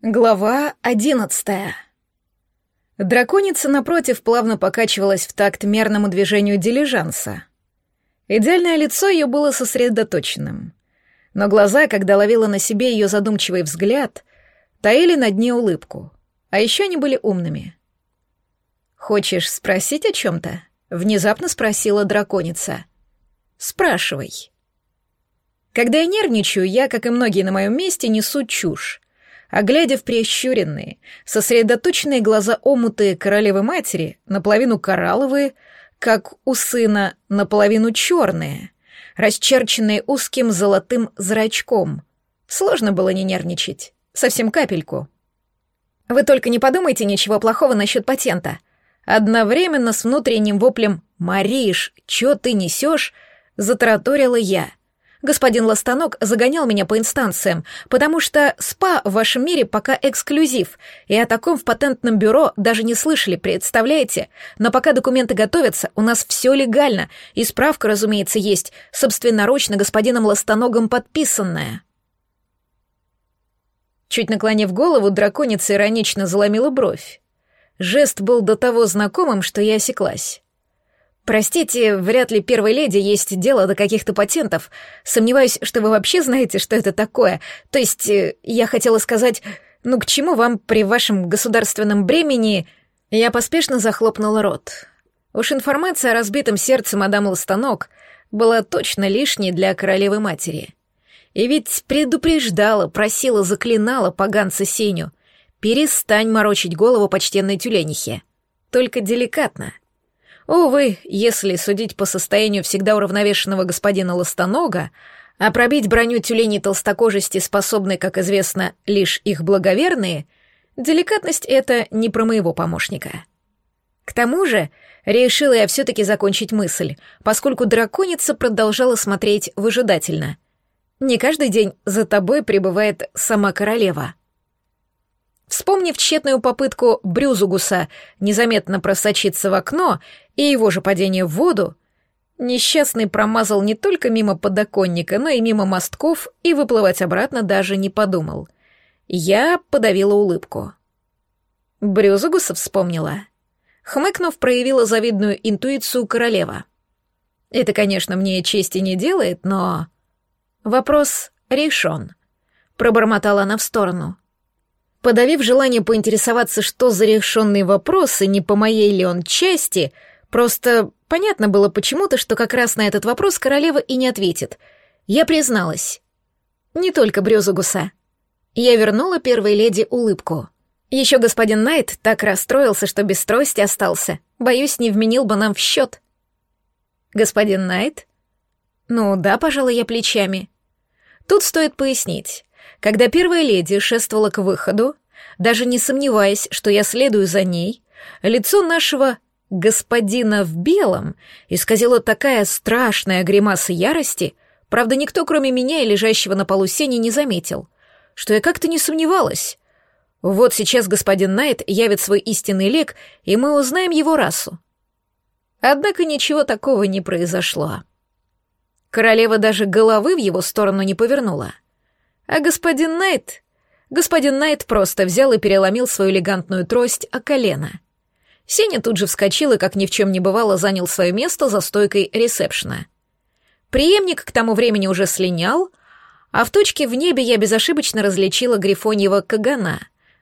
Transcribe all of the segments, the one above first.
Глава одиннадцатая. Драконица, напротив, плавно покачивалась в такт мерному движению дилижанса. Идеальное лицо ее было сосредоточенным. Но глаза, когда ловила на себе ее задумчивый взгляд, таили на дне улыбку. А еще они были умными. «Хочешь спросить о чем-то?» — внезапно спросила драконица. «Спрашивай». Когда я нервничаю, я, как и многие на моем месте, несу чушь а глядя в прищуренные, сосредоточенные глаза омутые королевы-матери, наполовину коралловые, как у сына, наполовину черные, расчерченные узким золотым зрачком. Сложно было не нервничать. Совсем капельку. Вы только не подумайте ничего плохого насчет патента. Одновременно с внутренним воплем «Мариш, чё ты несешь?» затараторила я — Господин Ластанок загонял меня по инстанциям, потому что СПА в вашем мире пока эксклюзив, и о таком в патентном бюро даже не слышали, представляете? Но пока документы готовятся, у нас все легально, и справка, разумеется, есть, собственноручно господином Ластаногом подписанная. Чуть наклонив голову, драконица иронично заломила бровь. Жест был до того знакомым, что я осеклась. «Простите, вряд ли первой леди есть дело до каких-то патентов. Сомневаюсь, что вы вообще знаете, что это такое. То есть, э, я хотела сказать, ну к чему вам при вашем государственном бремени...» Я поспешно захлопнула рот. Уж информация о разбитом сердце мадам Ластанок была точно лишней для королевы-матери. И ведь предупреждала, просила, заклинала поганца Сеню. «Перестань морочить голову почтенной тюленихе. Только деликатно». Увы, если судить по состоянию всегда уравновешенного господина Ластонога, а пробить броню тюленей толстокожести способны, как известно, лишь их благоверные, деликатность — это не про моего помощника. К тому же, решила я все-таки закончить мысль, поскольку драконица продолжала смотреть выжидательно. Не каждый день за тобой прибывает сама королева. Вспомнив тщетную попытку Брюзугуса незаметно просочиться в окно и его же падение в воду, несчастный промазал не только мимо подоконника, но и мимо мостков и выплывать обратно даже не подумал. Я подавила улыбку. Брюзугуса вспомнила. Хмыкнув, проявила завидную интуицию королева. Это, конечно, мне чести не делает, но... Вопрос решен. Пробормотала она в сторону. Подавив желание поинтересоваться, что за решенные вопросы, не по моей ли он части, просто понятно было почему-то, что как раз на этот вопрос королева и не ответит. Я призналась. Не только брюзу гуса. Я вернула первой леди улыбку. Еще господин Найт так расстроился, что без трости остался. Боюсь, не вменил бы нам в счет. Господин Найт? Ну да, пожалуй, я плечами. Тут стоит пояснить. Когда первая леди шествовала к выходу, даже не сомневаясь, что я следую за ней, лицо нашего господина в белом исказило такая страшная гримаса ярости, правда, никто, кроме меня и лежащего на полу сени, не заметил, что я как-то не сомневалась. Вот сейчас господин Найт явит свой истинный лик, и мы узнаем его расу. Однако ничего такого не произошло. Королева даже головы в его сторону не повернула — а господин Найт... Господин Найт просто взял и переломил свою элегантную трость о колено. Сеня тут же вскочил и, как ни в чем не бывало, занял свое место за стойкой ресепшена. Приемник к тому времени уже слинял, а в точке в небе я безошибочно различила Грифоньего кагана.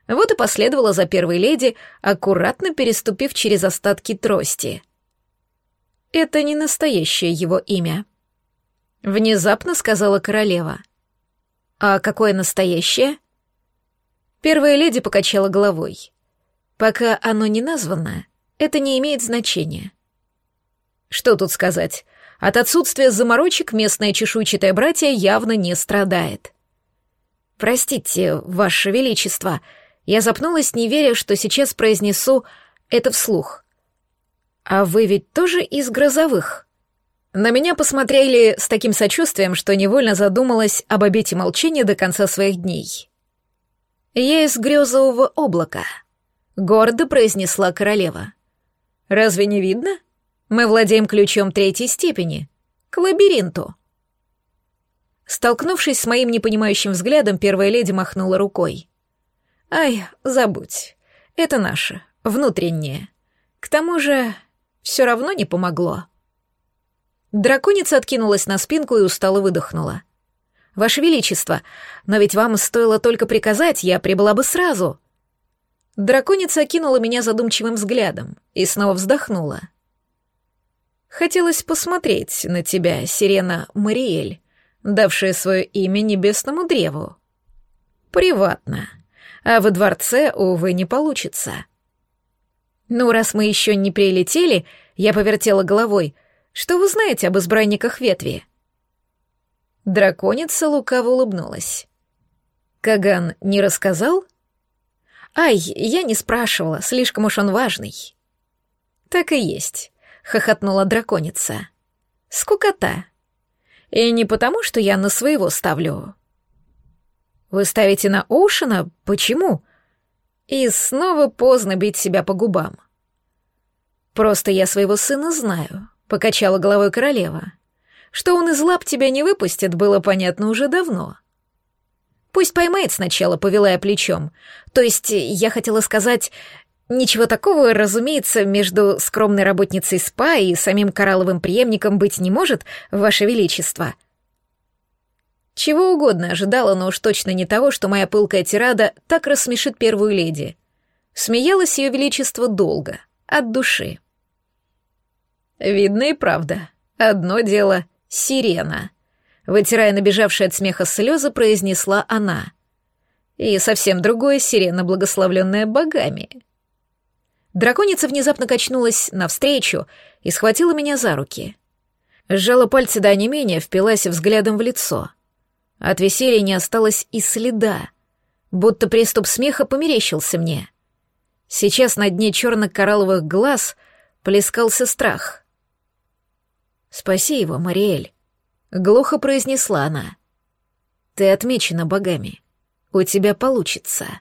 Вот и последовала за первой леди, аккуратно переступив через остатки трости. «Это не настоящее его имя», — внезапно сказала королева — «А какое настоящее?» Первая леди покачала головой. «Пока оно не названо, это не имеет значения». Что тут сказать? От отсутствия заморочек местное чешуйчатое братье явно не страдает. «Простите, Ваше Величество», я запнулась, не веря, что сейчас произнесу это вслух. «А вы ведь тоже из грозовых?» На меня посмотрели с таким сочувствием, что невольно задумалась об обете молчания до конца своих дней. «Я из грезового облака», — гордо произнесла королева. «Разве не видно? Мы владеем ключом третьей степени, к лабиринту». Столкнувшись с моим непонимающим взглядом, первая леди махнула рукой. Ай, забудь. Это наше, внутреннее. К тому же, все равно не помогло. Драконица откинулась на спинку и устало выдохнула. «Ваше Величество, но ведь вам стоило только приказать, я прибыла бы сразу». Драконица окинула меня задумчивым взглядом и снова вздохнула. «Хотелось посмотреть на тебя, сирена Мариэль, давшая свое имя небесному древу. Приватно. А во дворце, увы, не получится». «Ну, раз мы еще не прилетели», — я повертела головой, «что вы знаете об избранниках ветви?» Драконица лукаво улыбнулась. «Каган не рассказал?» «Ай, я не спрашивала, слишком уж он важный». «Так и есть», — хохотнула драконица. «Скукота. И не потому, что я на своего ставлю». «Вы ставите на Оушена? Почему?» И снова поздно бить себя по губам. «Просто я своего сына знаю», — покачала головой королева. «Что он из лап тебя не выпустит, было понятно уже давно». «Пусть поймает сначала», — повела я плечом. «То есть я хотела сказать...» Ничего такого, разумеется, между скромной работницей СПА и самим коралловым преемником быть не может, Ваше Величество. Чего угодно ожидала, но уж точно не того, что моя пылкая тирада так рассмешит первую леди. Смеялась ее величество долго, от души. Видно и правда. Одно дело — сирена. Вытирая набежавшие от смеха слезы, произнесла она. И совсем другое — сирена, благословленная богами. Драконица внезапно качнулась навстречу и схватила меня за руки. Сжала пальцы до онемения, впилась взглядом в лицо — от веселья не осталось и следа, будто приступ смеха померещился мне. Сейчас на дне черно-коралловых глаз плескался страх. «Спаси его, Мариэль», — глухо произнесла она. «Ты отмечена богами. У тебя получится».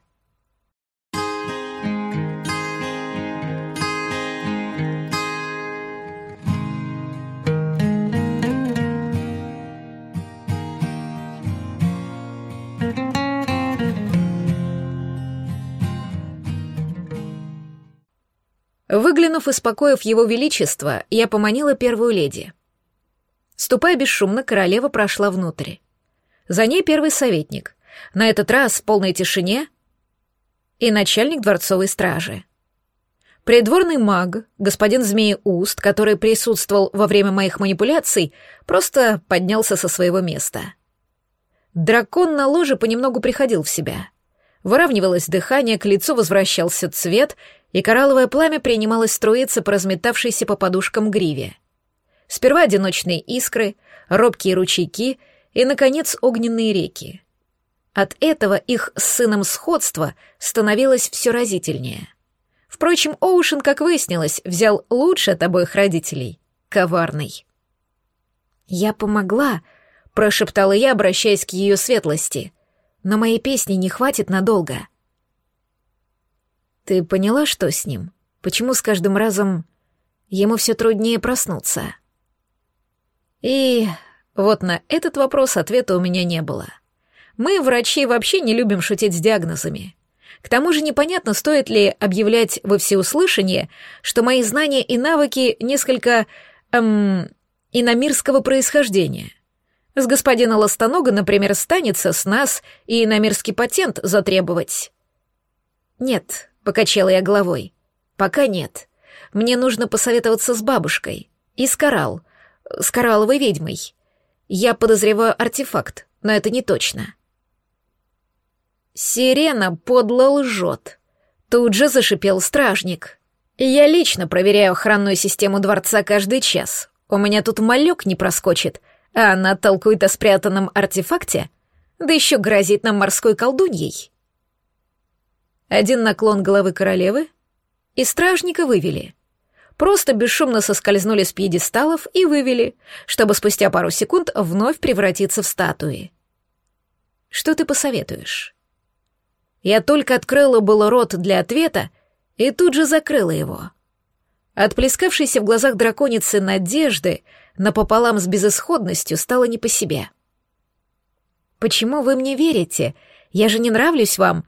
Выглянув из покоев его величества, я поманила первую леди. Ступая бесшумно, королева прошла внутрь. За ней первый советник, на этот раз в полной тишине, и начальник дворцовой стражи. Придворный маг, господин Змеи-Уст, который присутствовал во время моих манипуляций, просто поднялся со своего места. Дракон на ложе понемногу приходил в себя. Выравнивалось дыхание, к лицу возвращался цвет, и коралловое пламя принималось струиться по разметавшейся по подушкам гриве. Сперва одиночные искры, робкие ручейки и, наконец, огненные реки. От этого их с сыном сходство становилось все разительнее. Впрочем, Оушен, как выяснилось, взял лучше от обоих родителей — коварный. «Я помогла», — прошептала я, обращаясь к ее светлости, — «но моей песни не хватит надолго». Ты поняла, что с ним? Почему с каждым разом ему все труднее проснуться? И вот на этот вопрос ответа у меня не было. Мы, врачи, вообще не любим шутить с диагнозами. К тому же непонятно, стоит ли объявлять во всеуслышание, что мои знания и навыки несколько, эм, иномирского происхождения. С господина Ластонога, например, станется с нас и иномирский патент затребовать. Нет, Покачала я головой. Пока нет. Мне нужно посоветоваться с бабушкой. И с Коралл. С коралловой ведьмой. Я подозреваю артефакт, но это не точно. Сирена подло лжет. Тут же зашипел стражник. Я лично проверяю охранную систему дворца каждый час. У меня тут малек не проскочит, а она толкует о спрятанном артефакте, да еще грозит нам морской колдуньей. Один наклон головы королевы, и стражника вывели. Просто бесшумно соскользнули с пьедесталов и вывели, чтобы спустя пару секунд вновь превратиться в статуи. Что ты посоветуешь? Я только открыла было рот для ответа и тут же закрыла его. От плескавшейся в глазах драконицы надежды напополам с безысходностью стало не по себе. «Почему вы мне верите? Я же не нравлюсь вам,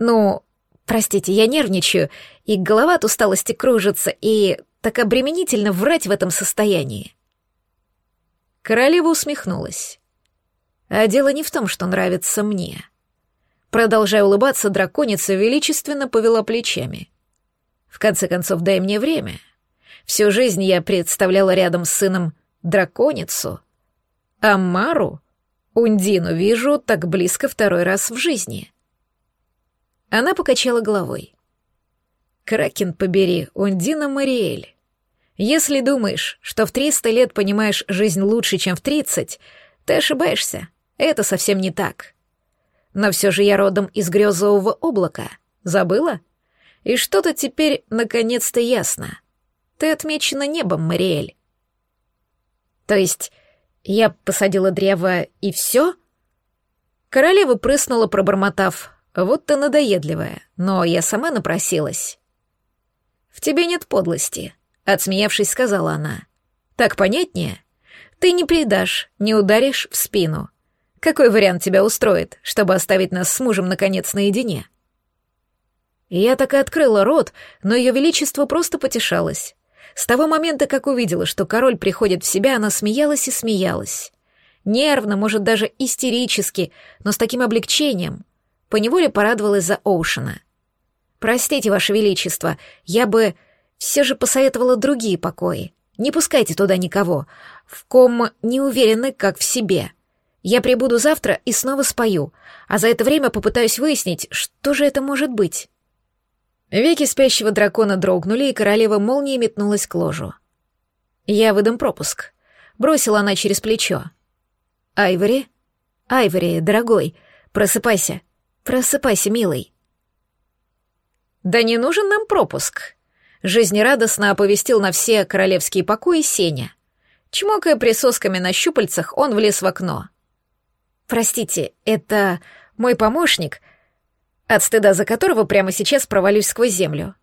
Ну, простите, я нервничаю, и голова от усталости кружится, и так обременительно врать в этом состоянии. Королева усмехнулась. А дело не в том, что нравится мне. Продолжая улыбаться, драконица величественно повела плечами. В конце концов, дай мне время. Всю жизнь я представляла рядом с сыном драконицу, а Мару, Ундину, вижу так близко второй раз в жизни. Она покачала головой. Кракен побери, Ундина Мариэль. Если думаешь, что в 300 лет понимаешь жизнь лучше, чем в 30, ты ошибаешься. Это совсем не так. Но все же я родом из грезового облака. Забыла? И что-то теперь наконец-то ясно. Ты отмечена небом, Мариэль. То есть я посадила древо и все? Королева прыснула, пробормотав. Вот ты надоедливая, но я сама напросилась. В тебе нет подлости, отсмеявшись, сказала она. Так понятнее? Ты не предашь, не ударишь в спину. Какой вариант тебя устроит, чтобы оставить нас с мужем наконец наедине? Я так и открыла рот, но ее величество просто потешалось. С того момента, как увидела, что король приходит в себя, она смеялась и смеялась. Нервно, может, даже истерически, но с таким облегчением. Поневоле порадовалась за Оушена. «Простите, Ваше Величество, я бы все же посоветовала другие покои. Не пускайте туда никого, в ком не уверены, как в себе. Я прибуду завтра и снова спою, а за это время попытаюсь выяснить, что же это может быть». Веки спящего дракона дрогнули, и королева молнией метнулась к ложу. «Я выдам пропуск», — бросила она через плечо. «Айвори? Айвори, дорогой, просыпайся, просыпайся, милый». «Да не нужен нам пропуск», — жизнерадостно оповестил на все королевские покои Сеня. Чмокая присосками на щупальцах, он влез в окно. «Простите, это мой помощник, от стыда за которого прямо сейчас провалюсь сквозь землю.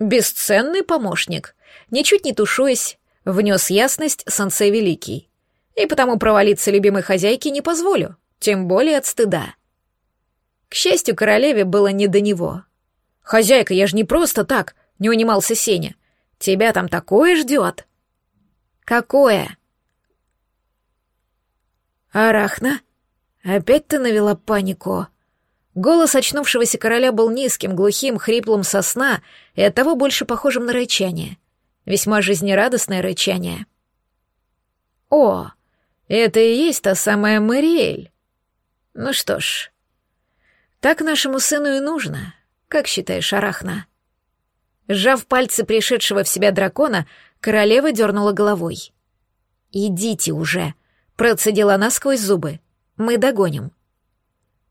Бесценный помощник, ничуть не тушуясь, внес ясность Сансей Великий. И потому провалиться любимой хозяйке не позволю, тем более от стыда. К счастью, королеве было не до него. «Хозяйка, я же не просто так», — не унимался Сеня. «Тебя там такое ждет». «Какое?» «Арахна, опять ты навела панику», Голос очнувшегося короля был низким, глухим, хриплым со сна и оттого больше похожим на рычание. Весьма жизнерадостное рычание. «О, это и есть та самая Мариэль. Ну что ж, так нашему сыну и нужно. Как считаешь, Арахна?» Сжав пальцы пришедшего в себя дракона, королева дернула головой. «Идите уже», — процедила она сквозь зубы. «Мы догоним».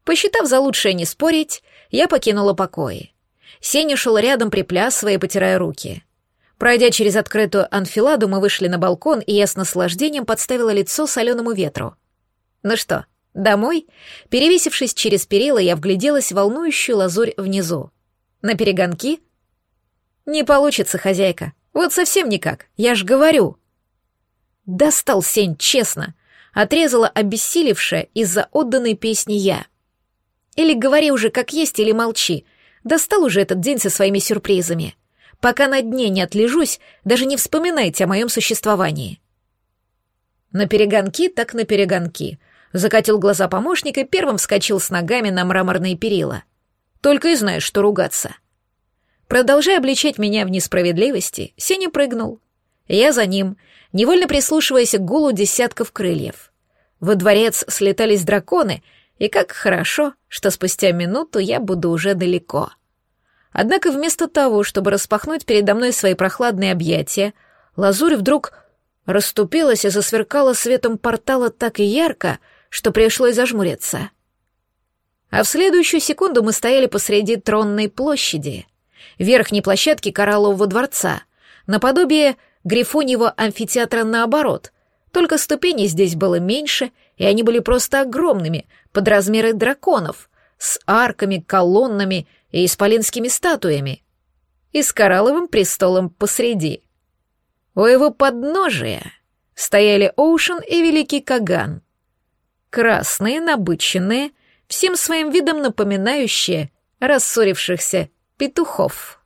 Посчитав за лучшее не спорить, я покинула покои. Сеня шел рядом, приплясывая и потирая руки. Пройдя через открытую анфиладу, мы вышли на балкон, и я с наслаждением подставила лицо соленому ветру. Ну что, домой? Перевесившись через перила, я вгляделась в волнующую лазурь внизу. На перегонки? Не получится, хозяйка. Вот совсем никак, я ж говорю. Достал Сень, честно. Отрезала обессилевшая из-за отданной песни я. Или говори уже как есть, или молчи. Достал уже этот день со своими сюрпризами. Пока на дне не отлежусь, даже не вспоминайте о моем существовании. На перегонки так на перегонки. Закатил глаза помощник и первым вскочил с ногами на мраморные перила. Только и знаешь, что ругаться. Продолжая обличать меня в несправедливости, Сеня прыгнул. Я за ним, невольно прислушиваясь к гулу десятков крыльев. Во дворец слетались драконы — и как хорошо, что спустя минуту я буду уже далеко. Однако вместо того, чтобы распахнуть передо мной свои прохладные объятия, лазурь вдруг расступилась и засверкала светом портала так ярко, что пришлось зажмуриться. А в следующую секунду мы стояли посреди тронной площади, верхней площадки Кораллового дворца, наподобие Грифоньего амфитеатра наоборот, только ступеней здесь было меньше, и они были просто огромными, под размеры драконов, с арками, колоннами и исполинскими статуями, и с коралловым престолом посреди. У его подножия стояли Оушен и Великий Каган. Красные, набыченные, всем своим видом напоминающие рассорившихся петухов.